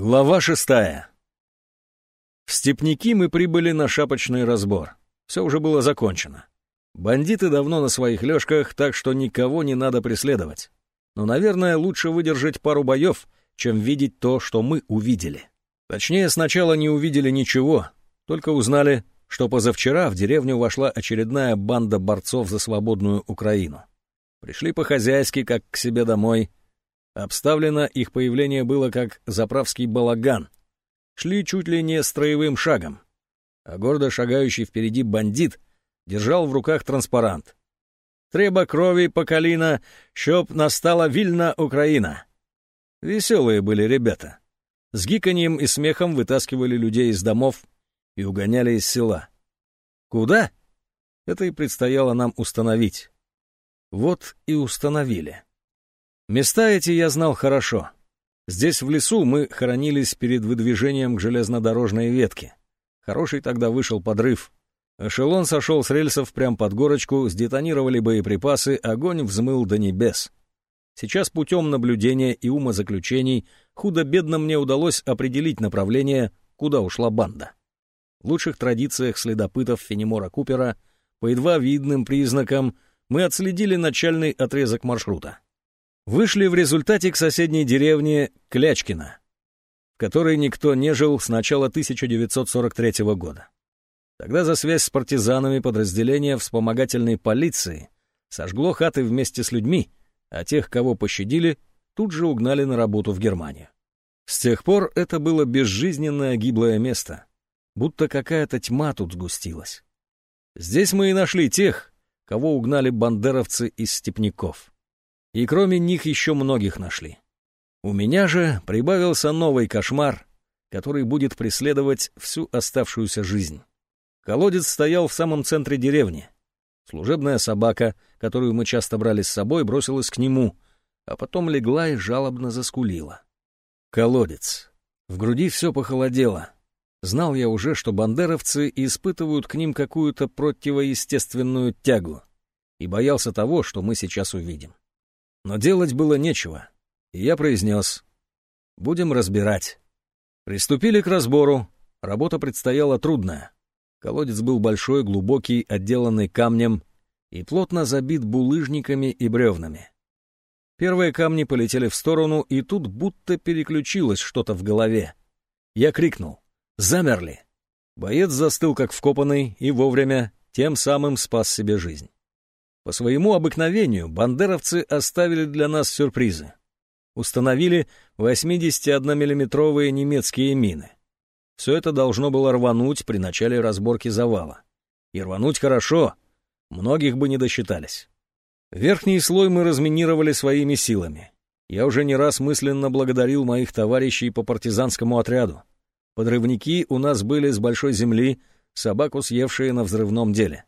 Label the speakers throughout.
Speaker 1: Глава шестая. В Степники мы прибыли на шапочный разбор. Все уже было закончено. Бандиты давно на своих лёжках, так что никого не надо преследовать. Но, наверное, лучше выдержать пару боев, чем видеть то, что мы увидели. Точнее, сначала не увидели ничего, только узнали, что позавчера в деревню вошла очередная банда борцов за свободную Украину. Пришли по-хозяйски, как к себе домой, Обставлено их появление было как заправский балаган. Шли чуть ли не строевым шагом. А гордо шагающий впереди бандит держал в руках транспарант. «Треба крови по коліна, щоб настала вильна Украина». Веселые были ребята. С гиканьем и смехом вытаскивали людей из домов и угоняли из села. Куда? Это и предстояло нам установить. Вот и установили. Места эти я знал хорошо. Здесь, в лесу, мы хоронились перед выдвижением к железнодорожной ветке. Хороший тогда вышел подрыв. Эшелон сошел с рельсов прямо под горочку, сдетонировали боеприпасы, огонь взмыл до небес. Сейчас путем наблюдения и умозаключений худо-бедно мне удалось определить направление, куда ушла банда. В лучших традициях следопытов Фенемора Купера по едва видным признакам мы отследили начальный отрезок маршрута вышли в результате к соседней деревне Клячкино, в которой никто не жил с начала 1943 года. Тогда за связь с партизанами подразделение вспомогательной полиции сожгло хаты вместе с людьми, а тех, кого пощадили, тут же угнали на работу в Германию. С тех пор это было безжизненное гиблое место, будто какая-то тьма тут сгустилась. Здесь мы и нашли тех, кого угнали бандеровцы из степняков и кроме них еще многих нашли. У меня же прибавился новый кошмар, который будет преследовать всю оставшуюся жизнь. Колодец стоял в самом центре деревни. Служебная собака, которую мы часто брали с собой, бросилась к нему, а потом легла и жалобно заскулила. Колодец. В груди все похолодело. Знал я уже, что бандеровцы испытывают к ним какую-то противоестественную тягу, и боялся того, что мы сейчас увидим. Но делать было нечего, и я произнес «Будем разбирать». Приступили к разбору, работа предстояла трудная. Колодец был большой, глубокий, отделанный камнем и плотно забит булыжниками и бревнами. Первые камни полетели в сторону, и тут будто переключилось что-то в голове. Я крикнул «Замерли!». Боец застыл как вкопанный и вовремя тем самым спас себе жизнь. По своему обыкновению бандеровцы оставили для нас сюрпризы. Установили 81-миллиметровые немецкие мины. Все это должно было рвануть при начале разборки завала. И рвануть хорошо, многих бы не досчитались. Верхний слой мы разминировали своими силами. Я уже не раз мысленно благодарил моих товарищей по партизанскому отряду. Подрывники у нас были с большой земли, собаку съевшие на взрывном деле.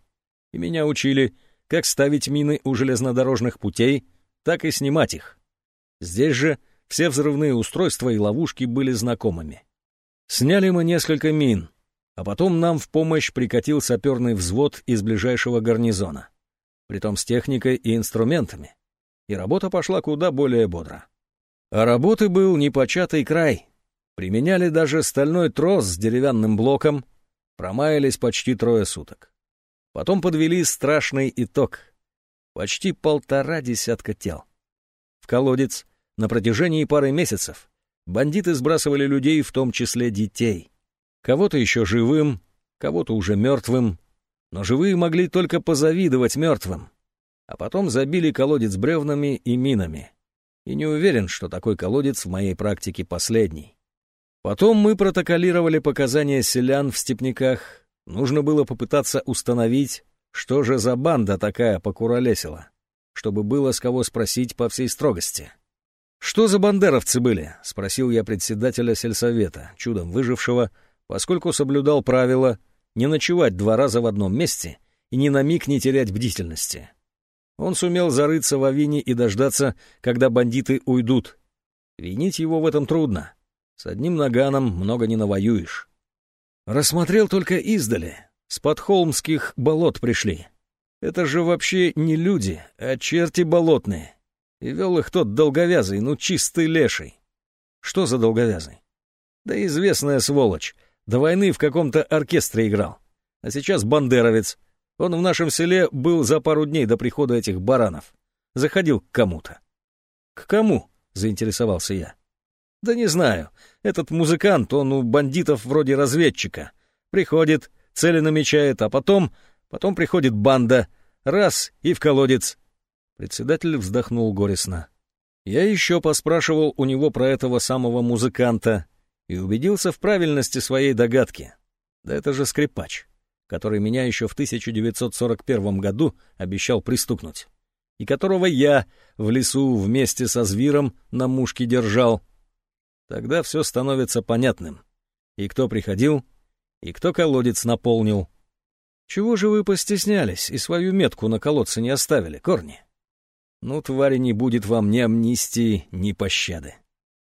Speaker 1: И меня учили — как ставить мины у железнодорожных путей, так и снимать их. Здесь же все взрывные устройства и ловушки были знакомыми. Сняли мы несколько мин, а потом нам в помощь прикатил саперный взвод из ближайшего гарнизона, притом с техникой и инструментами, и работа пошла куда более бодро. А работы был непочатый край. Применяли даже стальной трос с деревянным блоком, промаялись почти трое суток. Потом подвели страшный итог. Почти полтора десятка тел. В колодец на протяжении пары месяцев бандиты сбрасывали людей, в том числе детей. Кого-то еще живым, кого-то уже мертвым, но живые могли только позавидовать мертвым. А потом забили колодец бревнами и минами. И не уверен, что такой колодец в моей практике последний. Потом мы протоколировали показания селян в степняках, Нужно было попытаться установить, что же за банда такая покуролесила, чтобы было с кого спросить по всей строгости. «Что за бандеровцы были?» — спросил я председателя сельсовета, чудом выжившего, поскольку соблюдал правило не ночевать два раза в одном месте и ни на миг не терять бдительности. Он сумел зарыться в авине и дождаться, когда бандиты уйдут. Винить его в этом трудно. С одним наганом много не навоюешь. Рассмотрел только издали. С подхолмских болот пришли. Это же вообще не люди, а черти болотные. И вел их тот долговязый, ну чистый леший. Что за долговязый? Да известная сволочь. До войны в каком-то оркестре играл. А сейчас бандеровец. Он в нашем селе был за пару дней до прихода этих баранов. Заходил к кому-то. «К кому?» — заинтересовался я. «Да не знаю. Этот музыкант, он у бандитов вроде разведчика. Приходит, цели намечает, а потом... Потом приходит банда. Раз — и в колодец». Председатель вздохнул горестно. Я еще поспрашивал у него про этого самого музыканта и убедился в правильности своей догадки. Да это же скрипач, который меня еще в 1941 году обещал пристукнуть, и которого я в лесу вместе со звером на мушке держал. Тогда все становится понятным. И кто приходил, и кто колодец наполнил. Чего же вы постеснялись и свою метку на колодце не оставили, корни? Ну, твари, не будет вам ни амнистии, ни пощады.